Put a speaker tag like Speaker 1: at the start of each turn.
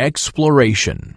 Speaker 1: Exploration.